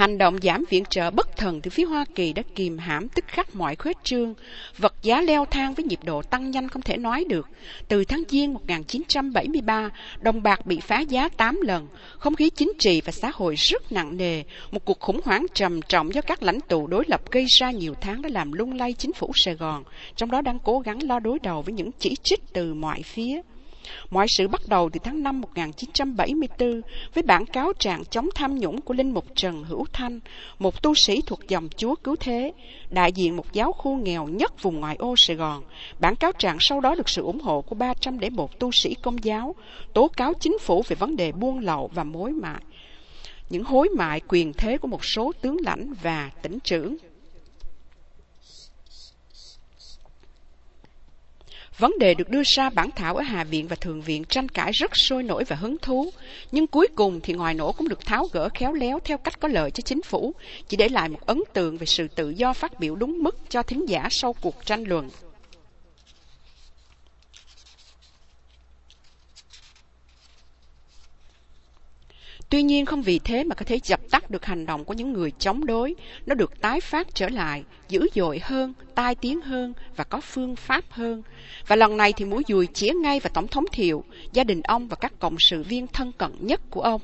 Hành động giảm viện trợ bất thần từ phía Hoa Kỳ đã kìm hãm tức khắc mọi khuếch trương. Vật giá leo thang với nhịp độ tăng nhanh không thể nói được. Từ tháng Giêng 1973, đồng bạc bị phá giá 8 lần. Không khí chính trị và xã hội rất nặng nề. Một cuộc khủng hoảng trầm trọng do các lãnh tụ đối lập gây ra nhiều tháng đã làm lung lay chính phủ Sài Gòn, trong đó đang cố gắng lo đối đầu với những chỉ trích từ mọi phía. Mọi sự bắt đầu từ tháng 5 1974 với bản cáo trạng chống tham nhũng của Linh Mục Trần Hữu Thanh, một tu sĩ thuộc dòng Chúa Cứu Thế, đại diện một giáo khu nghèo nhất vùng ngoại ô Sài Gòn. Bản cáo trạng sau đó được sự ủng hộ của 301 tu sĩ công giáo, tố cáo chính phủ về vấn đề buôn lậu và mối mại những hối mại quyền thế của một số tướng lãnh và tỉnh trưởng. Vấn đề được đưa ra bản thảo ở Hạ viện và Thượng viện tranh cãi rất sôi nổi và hứng thú. Nhưng cuối cùng thì ngoài nổ cũng được tháo gỡ khéo léo theo cách có lợi cho chính phủ, chỉ để lại một ấn tượng về sự tự do phát biểu đúng mức cho thính giả sau cuộc tranh luận. Tuy nhiên không vì thế mà có thể dập tắt được hành động của những người chống đối. Nó được tái phát trở lại, dữ dội hơn, tai tiếng hơn và có phương pháp hơn. Và lần này thì mũi dùi chĩa ngay vào Tổng thống Thiệu, gia đình ông và các cộng sự viên thân cận nhất của ông.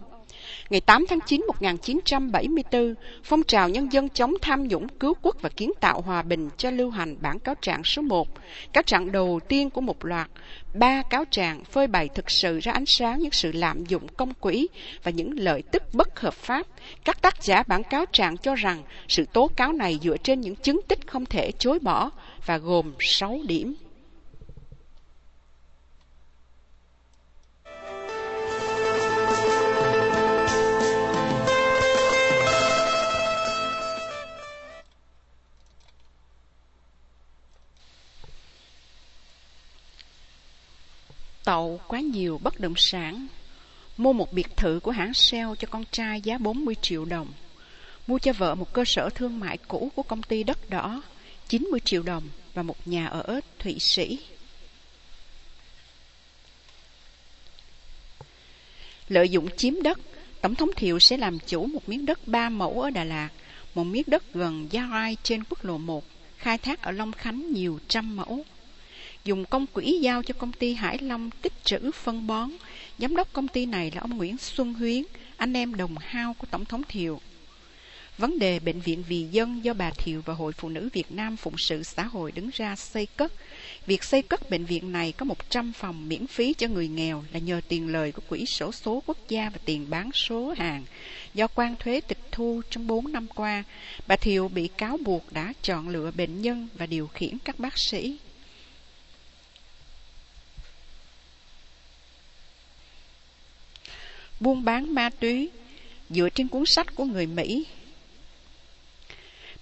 Ngày 8 tháng 9 1974, phong trào nhân dân chống tham nhũng cứu quốc và kiến tạo hòa bình cho lưu hành bản cáo trạng số 1, cáo trạng đầu tiên của một loạt, ba cáo trạng phơi bày thực sự ra ánh sáng những sự lạm dụng công quỹ và những lợi tức bất hợp pháp. Các tác giả bản cáo trạng cho rằng sự tố cáo này dựa trên những chứng tích không thể chối bỏ và gồm 6 điểm. Tậu quá nhiều bất động sản. Mua một biệt thự của hãng Shell cho con trai giá 40 triệu đồng. Mua cho vợ một cơ sở thương mại cũ của công ty đất đỏ 90 triệu đồng Và một nhà ở Thụy Sĩ. Lợi dụng chiếm đất, Tổng thống Thiệu sẽ làm chủ một miếng đất ba mẫu ở Đà Lạt, Một miếng đất gần Gia Rai trên quốc lộ 1 Khai thác ở Long Khánh nhiều trăm mẫu dùng công quỹ giao cho công ty Hải Long tích trữ phân bón. Giám đốc công ty này là ông Nguyễn Xuân Huyến, anh em đồng hao của Tổng thống Thiệu. Vấn đề bệnh viện vì dân do bà Thiệu và Hội Phụ nữ Việt Nam Phụng sự xã hội đứng ra xây cất. Việc xây cất bệnh viện này có 100 phòng miễn phí cho người nghèo là nhờ tiền lời của Quỹ sổ số quốc gia và tiền bán số hàng. Do quan thuế tịch thu trong 4 năm qua, bà Thiệu bị cáo buộc đã chọn lựa bệnh nhân và điều khiển các bác sĩ. Buôn bán ma túy dựa trên cuốn sách của người Mỹ.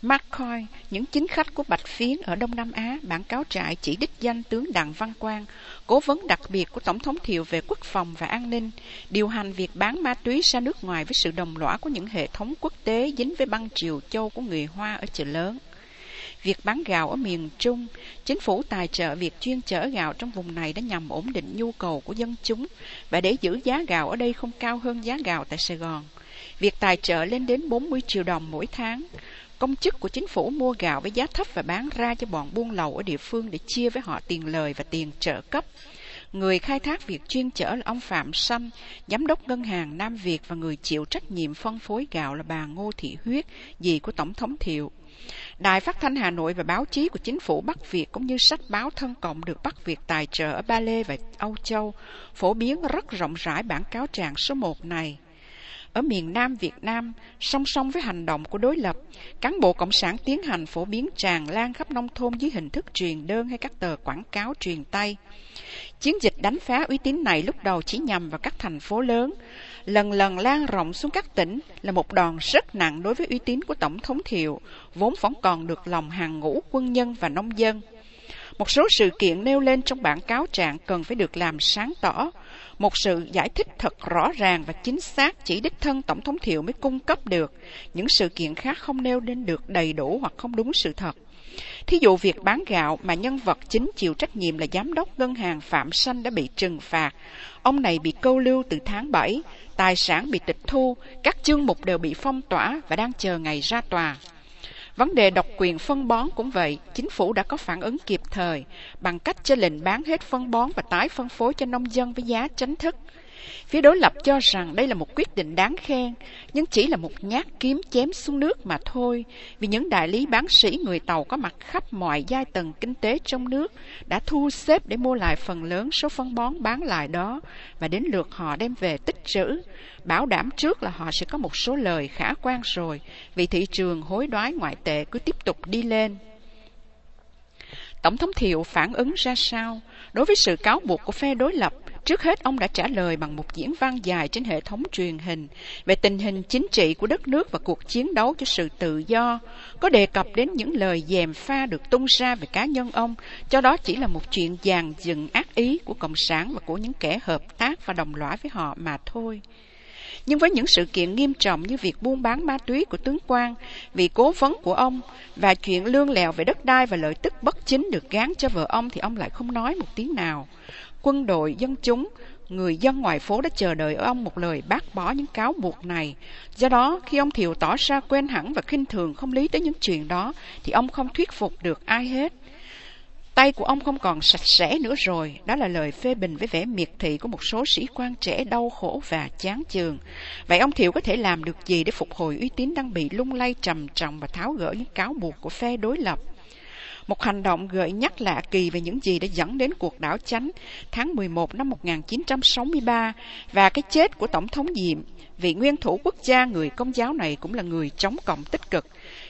McCoy, những chính khách của Bạch Phiến ở Đông Nam Á, bản cáo trại chỉ đích danh tướng Đặng Văn Quang, cố vấn đặc biệt của Tổng thống Thiệu về quốc phòng và an ninh, điều hành việc bán ma túy ra nước ngoài với sự đồng lõa của những hệ thống quốc tế dính với băng triều châu của người Hoa ở chợ lớn. Việc bán gạo ở miền Trung, chính phủ tài trợ việc chuyên chở gạo trong vùng này đã nhằm ổn định nhu cầu của dân chúng và để giữ giá gạo ở đây không cao hơn giá gạo tại Sài Gòn. Việc tài trợ lên đến 40 triệu đồng mỗi tháng. Công chức của chính phủ mua gạo với giá thấp và bán ra cho bọn buôn lậu ở địa phương để chia với họ tiền lời và tiền trợ cấp. Người khai thác việc chuyên chở là ông Phạm sâm giám đốc ngân hàng Nam Việt và người chịu trách nhiệm phân phối gạo là bà Ngô Thị Huyết, dì của Tổng thống Thiệu. Đài phát thanh Hà Nội và báo chí của chính phủ Bắc Việt cũng như sách báo thân cộng được Bắc Việt tài trợ ở Ba Lê và Âu Châu, phổ biến rất rộng rãi bản cáo trạng số 1 này. Ở miền Nam Việt Nam, song song với hành động của đối lập, cán bộ Cộng sản tiến hành phổ biến tràn lan khắp nông thôn dưới hình thức truyền đơn hay các tờ quảng cáo truyền tay. Chiến dịch đánh phá uy tín này lúc đầu chỉ nhằm vào các thành phố lớn, lần lần lan rộng xuống các tỉnh là một đòn rất nặng đối với uy tín của Tổng thống Thiệu, vốn vẫn còn được lòng hàng ngũ quân nhân và nông dân. Một số sự kiện nêu lên trong bản cáo trạng cần phải được làm sáng tỏ. Một sự giải thích thật rõ ràng và chính xác chỉ đích thân Tổng thống Thiệu mới cung cấp được. Những sự kiện khác không nêu lên được đầy đủ hoặc không đúng sự thật. Thí dụ việc bán gạo mà nhân vật chính chịu trách nhiệm là giám đốc ngân hàng Phạm Sanh đã bị trừng phạt. Ông này bị câu lưu từ tháng 7, tài sản bị tịch thu, các chương mục đều bị phong tỏa và đang chờ ngày ra tòa. Vấn đề độc quyền phân bón cũng vậy, chính phủ đã có phản ứng kịp thời bằng cách cho lệnh bán hết phân bón và tái phân phối cho nông dân với giá chính thức. Phía đối lập cho rằng đây là một quyết định đáng khen, nhưng chỉ là một nhát kiếm chém xuống nước mà thôi, vì những đại lý bán sĩ người Tàu có mặt khắp mọi giai tầng kinh tế trong nước đã thu xếp để mua lại phần lớn số phân bón bán lại đó và đến lượt họ đem về tích trữ. Bảo đảm trước là họ sẽ có một số lời khả quan rồi, vì thị trường hối đoái ngoại tệ cứ tiếp tục đi lên. Tổng thống Thiệu phản ứng ra sao đối với sự cáo buộc của phe đối lập Trước hết, ông đã trả lời bằng một diễn văn dài trên hệ thống truyền hình về tình hình chính trị của đất nước và cuộc chiến đấu cho sự tự do, có đề cập đến những lời dèm pha được tung ra về cá nhân ông, cho đó chỉ là một chuyện dàn dựng ác ý của Cộng sản và của những kẻ hợp tác và đồng lõa với họ mà thôi. Nhưng với những sự kiện nghiêm trọng như việc buôn bán ma túy của tướng Quang, vị cố vấn của ông và chuyện lương lẹo về đất đai và lợi tức bất chính được gán cho vợ ông thì ông lại không nói một tiếng nào quân đội, dân chúng, người dân ngoài phố đã chờ đợi ở ông một lời bác bỏ những cáo buộc này. Do đó, khi ông Thiệu tỏ ra quen hẳn và khinh thường không lý tới những chuyện đó, thì ông không thuyết phục được ai hết. Tay của ông không còn sạch sẽ nữa rồi. Đó là lời phê bình với vẻ miệt thị của một số sĩ quan trẻ đau khổ và chán chường. Vậy ông Thiệu có thể làm được gì để phục hồi uy tín đang bị lung lay trầm trọng và tháo gỡ những cáo buộc của phe đối lập? Một hành động gợi nhắc lạ kỳ về những gì đã dẫn đến cuộc đảo chánh tháng 11 năm 1963 và cái chết của Tổng thống Diệm. Vị nguyên thủ quốc gia, người công giáo này cũng là người chống cộng tích cực.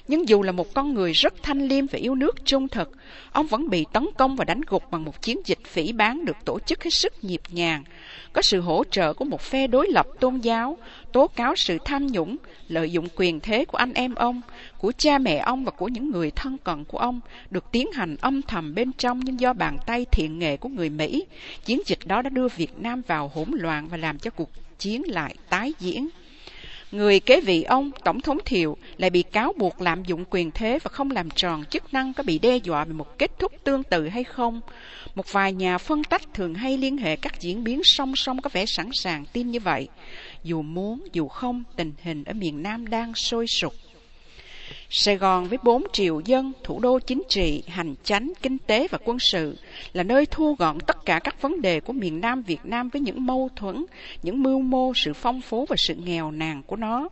Nhưng dù là một con người rất thanh liêm và yêu nước trung thực, ông vẫn bị tấn công và đánh gục bằng một chiến dịch phỉ bán được tổ chức hết sức nhịp nhàng. Có sự hỗ trợ của một phe đối lập tôn giáo, tố cáo sự tham nhũng, lợi dụng quyền thế của anh em ông, của cha mẹ ông và của những người thân cận của ông được tiến hành âm thầm bên trong nhưng do bàn tay thiện nghệ của người Mỹ. Chiến dịch đó đã đưa Việt Nam vào hỗn loạn và làm cho cuộc chiến lại tái diễn. Người kế vị ông, Tổng thống Thiệu, lại bị cáo buộc lạm dụng quyền thế và không làm tròn chức năng có bị đe dọa về một kết thúc tương tự hay không. Một vài nhà phân tách thường hay liên hệ các diễn biến song song có vẻ sẵn sàng tin như vậy. Dù muốn, dù không, tình hình ở miền Nam đang sôi sục. Sài Gòn với 4 triệu dân, thủ đô chính trị, hành chánh, kinh tế và quân sự là nơi thu gọn tất cả các vấn đề của miền Nam Việt Nam với những mâu thuẫn, những mưu mô, sự phong phú và sự nghèo nàn của nó.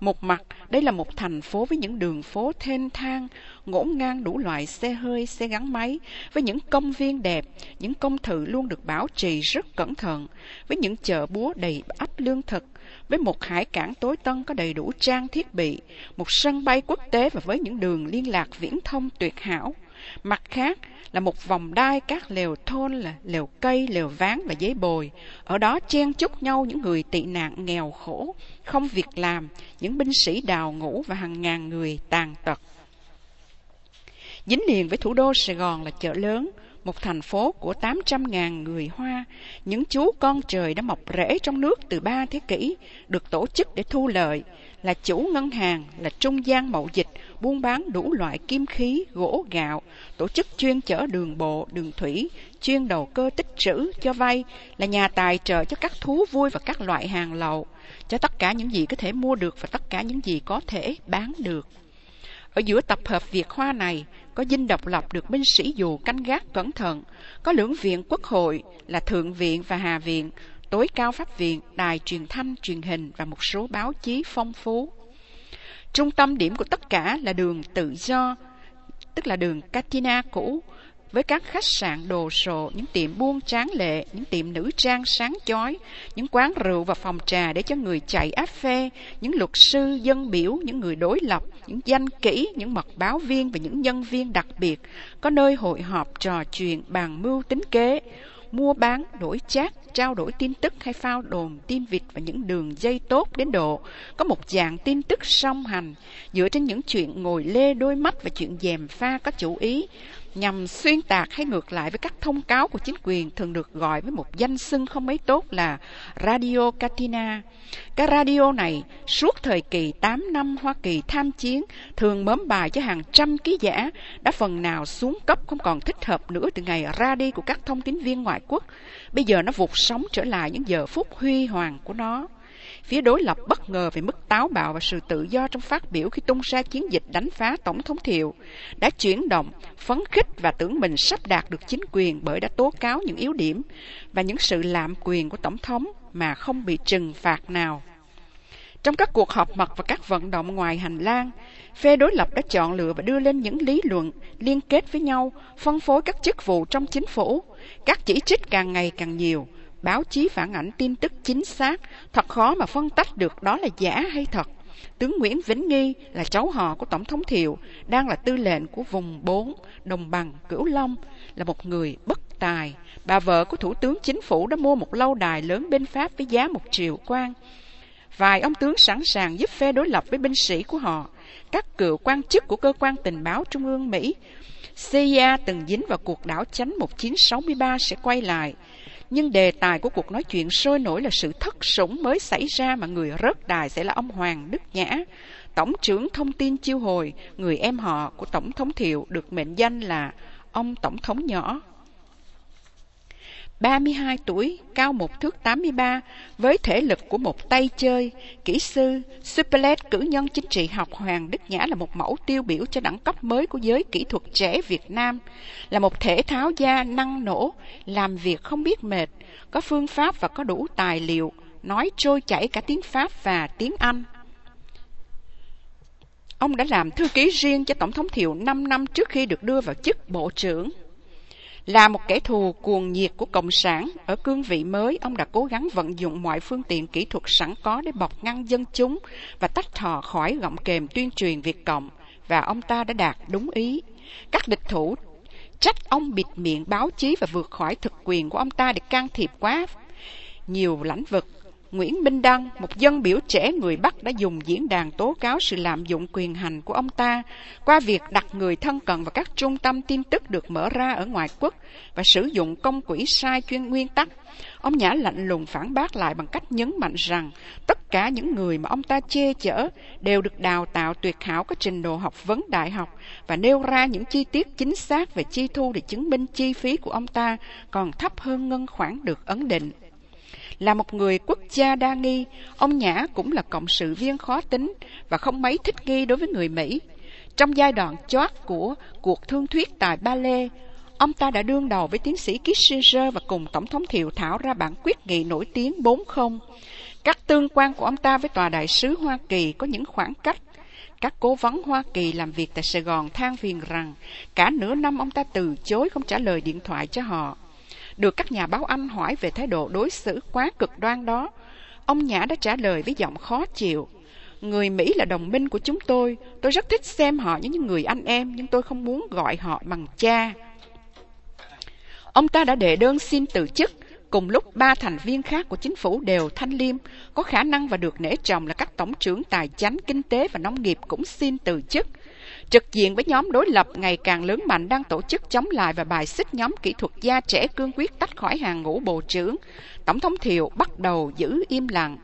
Một mặt, đây là một thành phố với những đường phố thênh thang, ngổn ngang đủ loại xe hơi, xe gắn máy, với những công viên đẹp, những công thự luôn được bảo trì rất cẩn thận, với những chợ búa đầy ắp lương thực, với một hải cảng tối tân có đầy đủ trang thiết bị, một sân bay quốc tế và với những đường liên lạc viễn thông tuyệt hảo. Mặt khác là một vòng đai các lều thôn là lều cây, lều ván và giấy bồi. Ở đó chen chúc nhau những người tị nạn nghèo khổ, không việc làm, những binh sĩ đào ngũ và hàng ngàn người tàn tật. Dính liền với thủ đô Sài Gòn là chợ lớn, một thành phố của 800.000 người Hoa, những chú con trời đã mọc rễ trong nước từ ba thế kỷ, được tổ chức để thu lợi, là chủ ngân hàng, là trung gian mậu dịch, buôn bán đủ loại kim khí, gỗ gạo, tổ chức chuyên chở đường bộ, đường thủy, chuyên đầu cơ tích trữ, cho vay, là nhà tài trợ cho các thú vui và các loại hàng lậu, cho tất cả những gì có thể mua được và tất cả những gì có thể bán được. Ở giữa tập hợp Việt Hoa này, có dinh độc lập được binh sĩ dù canh gác cẩn thận, có lưỡng viện quốc hội là Thượng viện và Hà viện, tối cao pháp viện, đài truyền thanh, truyền hình và một số báo chí phong phú. Trung tâm điểm của tất cả là đường tự do, tức là đường Katina cũ, với các khách sạn đồ sộ, những tiệm buôn tráng lệ, những tiệm nữ trang sáng chói, những quán rượu và phòng trà để cho người chạy áp phê, những luật sư, dân biểu, những người đối lập, những danh kỹ, những mật báo viên và những nhân viên đặc biệt, có nơi hội họp trò chuyện bàn mưu tính kế, mua bán, đổi chác, trao đổi tin tức hay phao đồn tin vịt và những đường dây tốt đến độ. Có một dạng tin tức song hành dựa trên những chuyện ngồi lê đôi mắt và chuyện dèm pha có chủ ý nhằm xuyên tạc hay ngược lại với các thông cáo của chính quyền thường được gọi với một danh xưng không mấy tốt là Radio Katina. Cái radio này, suốt thời kỳ 8 năm Hoa Kỳ tham chiến, thường mớm bài cho hàng trăm ký giả, đã phần nào xuống cấp không còn thích hợp nữa từ ngày ra đi của các thông tín viên ngoại quốc. Bây giờ nó vụt sống trở lại những giờ phút huy hoàng của nó. Phía đối lập bất ngờ về mức táo bạo và sự tự do trong phát biểu khi tung ra chiến dịch đánh phá Tổng thống Thiệu, đã chuyển động, phấn khích và tưởng mình sắp đạt được chính quyền bởi đã tố cáo những yếu điểm và những sự lạm quyền của Tổng thống mà không bị trừng phạt nào. Trong các cuộc họp mật và các vận động ngoài hành lang, phe đối lập đã chọn lựa và đưa lên những lý luận liên kết với nhau, phân phối các chức vụ trong chính phủ. Các chỉ trích càng ngày càng nhiều, báo chí phản ảnh tin tức chính xác, thật khó mà phân tách được đó là giả hay thật. Tướng Nguyễn Vĩnh Nghi là cháu họ của Tổng thống Thiệu, đang là tư lệnh của vùng 4, đồng bằng, Cửu Long, là một người bất tài. Bà vợ của Thủ tướng Chính phủ đã mua một lâu đài lớn bên Pháp với giá một triệu quan. Vài ông tướng sẵn sàng giúp phe đối lập với binh sĩ của họ. Các cựu quan chức của cơ quan tình báo Trung ương Mỹ CIA từng dính vào cuộc đảo chánh 1963 sẽ quay lại. Nhưng đề tài của cuộc nói chuyện sôi nổi là sự thất sủng mới xảy ra mà người rớt đài sẽ là ông Hoàng Đức Nhã. Tổng trưởng thông tin chiêu hồi, người em họ của Tổng thống Thiệu được mệnh danh là ông Tổng thống nhỏ. 32 tuổi, cao một thước 83, với thể lực của một tay chơi, kỹ sư, Superlet cử nhân chính trị học Hoàng Đức Nhã là một mẫu tiêu biểu cho đẳng cấp mới của giới kỹ thuật trẻ Việt Nam, là một thể tháo gia năng nổ, làm việc không biết mệt, có phương pháp và có đủ tài liệu, nói trôi chảy cả tiếng Pháp và tiếng Anh. Ông đã làm thư ký riêng cho Tổng thống Thiệu 5 năm trước khi được đưa vào chức Bộ trưởng. Là một kẻ thù cuồng nhiệt của Cộng sản, ở cương vị mới, ông đã cố gắng vận dụng mọi phương tiện kỹ thuật sẵn có để bọc ngăn dân chúng và tách họ khỏi gọng kềm tuyên truyền Việt Cộng, và ông ta đã đạt đúng ý. Các địch thủ trách ông bịt miệng báo chí và vượt khỏi thực quyền của ông ta để can thiệp quá nhiều lãnh vực Nguyễn Minh Đăng, một dân biểu trẻ người Bắc đã dùng diễn đàn tố cáo sự lạm dụng quyền hành của ông ta qua việc đặt người thân cận vào các trung tâm tin tức được mở ra ở ngoại quốc và sử dụng công quỹ sai chuyên nguyên tắc. Ông Nhã lạnh lùng phản bác lại bằng cách nhấn mạnh rằng tất cả những người mà ông ta chê chở đều được đào tạo tuyệt hảo có trình độ học vấn đại học và nêu ra những chi tiết chính xác về chi thu để chứng minh chi phí của ông ta còn thấp hơn ngân khoản được ấn định. Là một người quốc gia đa nghi, ông Nhã cũng là cộng sự viên khó tính và không mấy thích nghi đối với người Mỹ. Trong giai đoạn chót của cuộc thương thuyết tại Ba Lê, ông ta đã đương đầu với tiến sĩ Kissinger và cùng Tổng thống Thiệu thảo ra bản quyết nghị nổi tiếng 40. Các tương quan của ông ta với tòa đại sứ Hoa Kỳ có những khoảng cách. Các cố vấn Hoa Kỳ làm việc tại Sài Gòn than phiền rằng cả nửa năm ông ta từ chối không trả lời điện thoại cho họ được các nhà báo Anh hỏi về thái độ đối xử quá cực đoan đó. Ông Nhã đã trả lời với giọng khó chịu. Người Mỹ là đồng minh của chúng tôi. Tôi rất thích xem họ như những người anh em, nhưng tôi không muốn gọi họ bằng cha. Ông ta đã đệ đơn xin từ chức. Cùng lúc ba thành viên khác của chính phủ đều thanh liêm, có khả năng và được nể trọng là các tổng trưởng tài chánh, kinh tế và nông nghiệp cũng xin từ chức trực diện với nhóm đối lập ngày càng lớn mạnh đang tổ chức chống lại và bài xích nhóm kỹ thuật gia trẻ cương quyết tách khỏi hàng ngũ bộ trưởng, Tổng thống Thiệu bắt đầu giữ im lặng.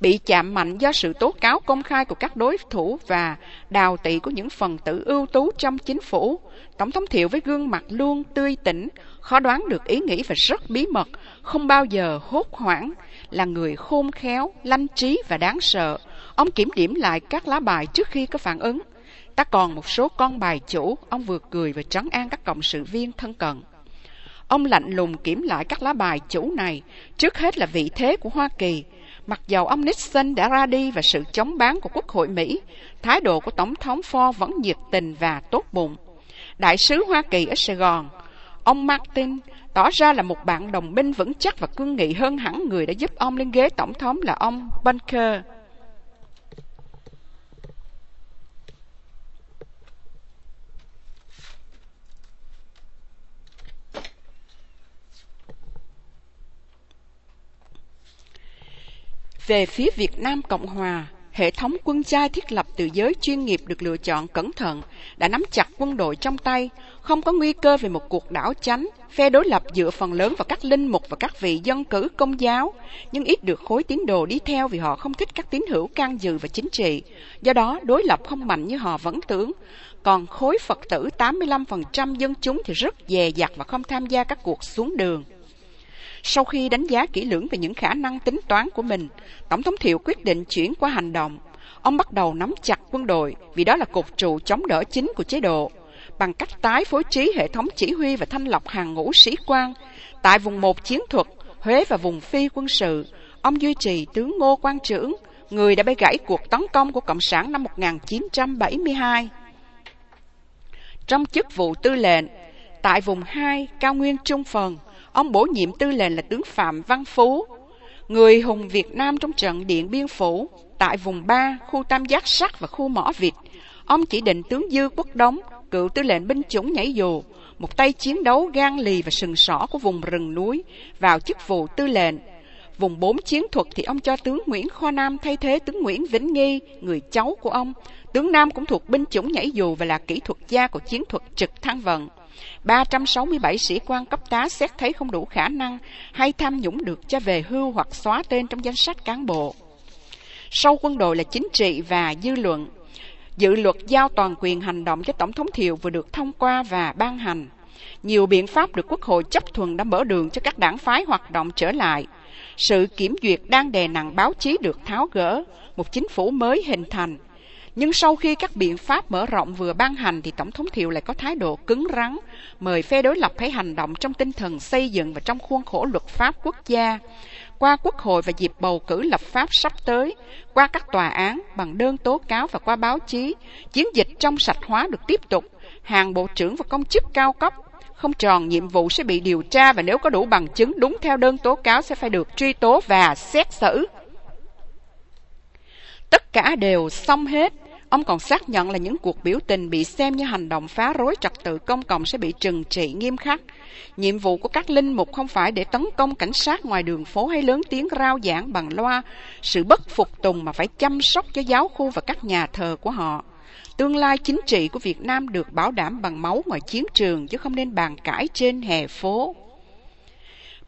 Bị chạm mạnh do sự tố cáo công khai của các đối thủ và đào tị của những phần tử ưu tú trong chính phủ, Tổng thống Thiệu với gương mặt luôn tươi tỉnh, khó đoán được ý nghĩ và rất bí mật, không bao giờ hốt hoảng, là người khôn khéo, lanh trí và đáng sợ. Ông kiểm điểm lại các lá bài trước khi có phản ứng. Ta còn một số con bài chủ, ông vừa cười và trấn an các cộng sự viên thân cận. Ông lạnh lùng kiểm lại các lá bài chủ này, trước hết là vị thế của Hoa Kỳ. Mặc dầu ông Nixon đã ra đi và sự chống bán của Quốc hội Mỹ, thái độ của Tổng thống Ford vẫn nhiệt tình và tốt bụng. Đại sứ Hoa Kỳ ở Sài Gòn, ông Martin tỏ ra là một bạn đồng minh vững chắc và cương nghị hơn hẳn người đã giúp ông lên ghế tổng thống là ông Bunker. Về phía Việt Nam Cộng Hòa, hệ thống quân trai thiết lập từ giới chuyên nghiệp được lựa chọn cẩn thận, đã nắm chặt quân đội trong tay, không có nguy cơ về một cuộc đảo chánh, phe đối lập dựa phần lớn vào các linh mục và các vị dân cử công giáo, nhưng ít được khối tín đồ đi theo vì họ không thích các tín hữu can dự và chính trị. Do đó, đối lập không mạnh như họ vẫn tưởng. Còn khối Phật tử 85% dân chúng thì rất dè dặt và không tham gia các cuộc xuống đường. Sau khi đánh giá kỹ lưỡng về những khả năng tính toán của mình, Tổng thống Thiệu quyết định chuyển qua hành động. Ông bắt đầu nắm chặt quân đội vì đó là cột trụ chống đỡ chính của chế độ bằng cách tái phối trí hệ thống chỉ huy và thanh lọc hàng ngũ sĩ quan. Tại vùng một chiến thuật, Huế và vùng phi quân sự, ông duy trì tướng Ngô Quang Trưởng, người đã bay gãy cuộc tấn công của Cộng sản năm 1972. Trong chức vụ tư lệnh, tại vùng 2, cao nguyên trung phần, ông bổ nhiệm tư lệnh là tướng Phạm Văn Phú, người hùng Việt Nam trong trận Điện Biên Phủ, tại vùng 3, khu Tam Giác Sắt và khu Mỏ Vịt. Ông chỉ định tướng Dư Quốc Đống, cựu tư lệnh binh chủng nhảy dù, một tay chiến đấu gan lì và sừng sỏ của vùng rừng núi, vào chức vụ tư lệnh. Vùng bốn chiến thuật thì ông cho tướng Nguyễn Khoa Nam thay thế tướng Nguyễn Vĩnh Nghi, người cháu của ông. Tướng Nam cũng thuộc binh chủng nhảy dù và là kỹ thuật gia của chiến thuật trực thăng vận. 367 sĩ quan cấp tá xét thấy không đủ khả năng hay tham nhũng được cho về hưu hoặc xóa tên trong danh sách cán bộ. Sau quân đội là chính trị và dư luận. Dự luật giao toàn quyền hành động cho Tổng thống Thiệu vừa được thông qua và ban hành. Nhiều biện pháp được Quốc hội chấp thuận đã mở đường cho các đảng phái hoạt động trở lại. Sự kiểm duyệt đang đè nặng báo chí được tháo gỡ, một chính phủ mới hình thành. Nhưng sau khi các biện pháp mở rộng vừa ban hành thì Tổng thống Thiệu lại có thái độ cứng rắn, mời phe đối lập phải hành động trong tinh thần xây dựng và trong khuôn khổ luật pháp quốc gia qua quốc hội và dịp bầu cử lập pháp sắp tới, qua các tòa án bằng đơn tố cáo và qua báo chí, chiến dịch trong sạch hóa được tiếp tục, hàng bộ trưởng và công chức cao cấp không tròn nhiệm vụ sẽ bị điều tra và nếu có đủ bằng chứng đúng theo đơn tố cáo sẽ phải được truy tố và xét xử. Tất cả đều xong hết. Ông còn xác nhận là những cuộc biểu tình bị xem như hành động phá rối trật tự công cộng sẽ bị trừng trị nghiêm khắc. Nhiệm vụ của các linh mục không phải để tấn công cảnh sát ngoài đường phố hay lớn tiếng rao giảng bằng loa, sự bất phục tùng mà phải chăm sóc cho giáo khu và các nhà thờ của họ. Tương lai chính trị của Việt Nam được bảo đảm bằng máu ngoài chiến trường chứ không nên bàn cãi trên hè phố.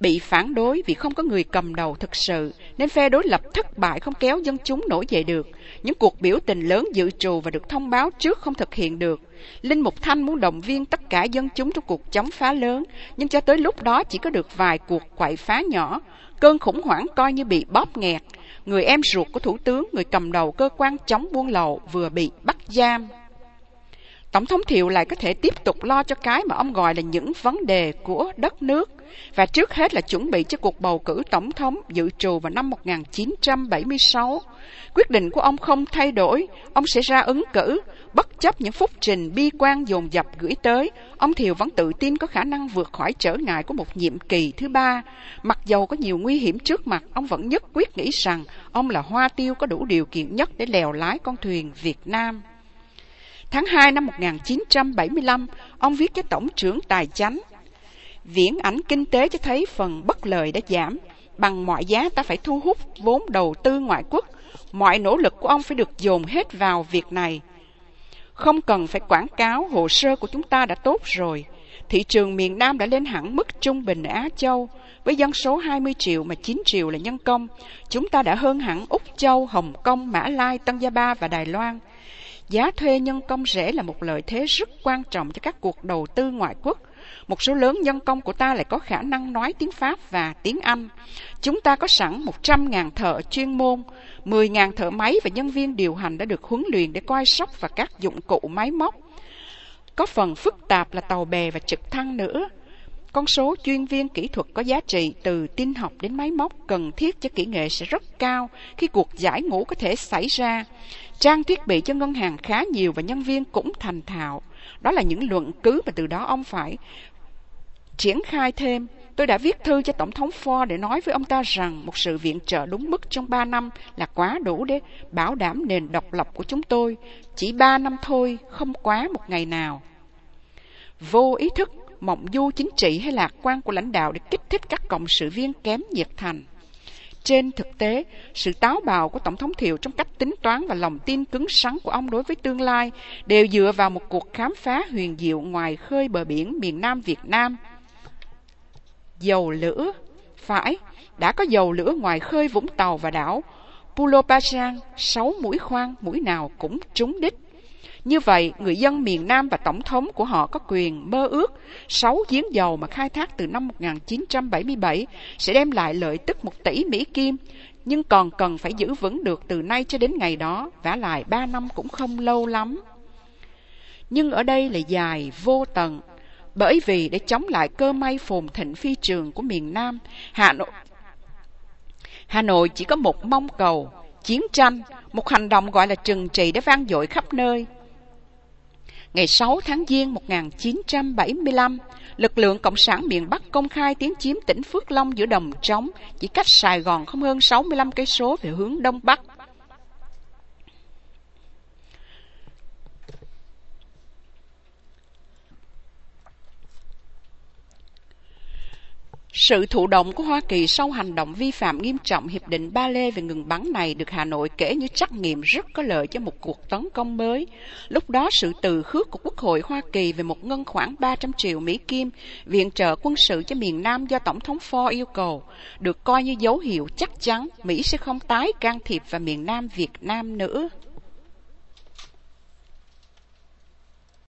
Bị phản đối vì không có người cầm đầu thực sự, nên phe đối lập thất bại không kéo dân chúng nổi dậy được. Những cuộc biểu tình lớn dự trù và được thông báo trước không thực hiện được. Linh Mục Thanh muốn động viên tất cả dân chúng trong cuộc chống phá lớn, nhưng cho tới lúc đó chỉ có được vài cuộc quậy phá nhỏ. Cơn khủng hoảng coi như bị bóp nghẹt. Người em ruột của Thủ tướng, người cầm đầu cơ quan chống buôn lậu vừa bị bắt giam. Tổng thống Thiệu lại có thể tiếp tục lo cho cái mà ông gọi là những vấn đề của đất nước và trước hết là chuẩn bị cho cuộc bầu cử tổng thống dự trù vào năm 1976. Quyết định của ông không thay đổi, ông sẽ ra ứng cử, bất chấp những phúc trình bi quan dồn dập gửi tới, ông Thiều vẫn tự tin có khả năng vượt khỏi trở ngại của một nhiệm kỳ thứ ba. Mặc dầu có nhiều nguy hiểm trước mặt, ông vẫn nhất quyết nghĩ rằng ông là hoa tiêu có đủ điều kiện nhất để lèo lái con thuyền Việt Nam. Tháng 2 năm 1975, ông viết cho Tổng trưởng Tài chánh. Viễn ảnh kinh tế cho thấy phần bất lợi đã giảm. Bằng mọi giá ta phải thu hút vốn đầu tư ngoại quốc. Mọi nỗ lực của ông phải được dồn hết vào việc này. Không cần phải quảng cáo, hồ sơ của chúng ta đã tốt rồi. Thị trường miền Nam đã lên hẳn mức trung bình ở Á Châu, với dân số 20 triệu mà 9 triệu là nhân công. Chúng ta đã hơn hẳn Úc Châu, Hồng Kông, Mã Lai, Tân Gia Ba và Đài Loan. Giá thuê nhân công rẻ là một lợi thế rất quan trọng cho các cuộc đầu tư ngoại quốc. Một số lớn nhân công của ta lại có khả năng nói tiếng Pháp và tiếng Anh. Chúng ta có sẵn 100.000 thợ chuyên môn, 10.000 thợ máy và nhân viên điều hành đã được huấn luyện để coi sóc và các dụng cụ máy móc. Có phần phức tạp là tàu bè và trực thăng nữa. Con số chuyên viên kỹ thuật có giá trị từ tin học đến máy móc cần thiết cho kỹ nghệ sẽ rất cao khi cuộc giải ngũ có thể xảy ra. Trang thiết bị cho ngân hàng khá nhiều và nhân viên cũng thành thạo. Đó là những luận cứ mà từ đó ông phải triển khai thêm. Tôi đã viết thư cho Tổng thống Ford để nói với ông ta rằng một sự viện trợ đúng mức trong 3 năm là quá đủ để bảo đảm nền độc lập của chúng tôi. Chỉ 3 năm thôi, không quá một ngày nào. Vô ý thức, mộng du chính trị hay lạc quan của lãnh đạo để kích thích các cộng sự viên kém nhiệt thành. Trên thực tế, sự táo bạo của Tổng thống Thiệu trong cách tính toán và lòng tin cứng rắn của ông đối với tương lai đều dựa vào một cuộc khám phá huyền diệu ngoài khơi bờ biển miền Nam Việt Nam. Dầu lửa Phải, đã có dầu lửa ngoài khơi Vũng Tàu và đảo Pulopajang, sáu mũi khoan, mũi nào cũng trúng đích. Như vậy, người dân miền Nam và tổng thống của họ có quyền mơ ước sáu giếng dầu mà khai thác từ năm 1977 sẽ đem lại lợi tức 1 tỷ Mỹ Kim, nhưng còn cần phải giữ vững được từ nay cho đến ngày đó, vả lại 3 năm cũng không lâu lắm. Nhưng ở đây là dài, vô tận, bởi vì để chống lại cơ may phồn thịnh phi trường của miền Nam, Hà Nội, Hà Nội chỉ có một mong cầu, chiến tranh, một hành động gọi là trừng trị đã vang dội khắp nơi. Ngày 6 tháng Giêng 1975, lực lượng Cộng sản miền Bắc công khai tiến chiếm tỉnh Phước Long giữa đồng trống, chỉ cách Sài Gòn không hơn 65 cây số về hướng đông bắc. Sự thụ động của Hoa Kỳ sau hành động vi phạm nghiêm trọng Hiệp định Ba Lê về ngừng bắn này được Hà Nội kể như trắc nghiệm rất có lợi cho một cuộc tấn công mới. Lúc đó sự từ khước của Quốc hội Hoa Kỳ về một ngân khoảng 300 triệu Mỹ Kim viện trợ quân sự cho miền Nam do Tổng thống Ford yêu cầu, được coi như dấu hiệu chắc chắn Mỹ sẽ không tái can thiệp vào miền Nam Việt Nam nữa.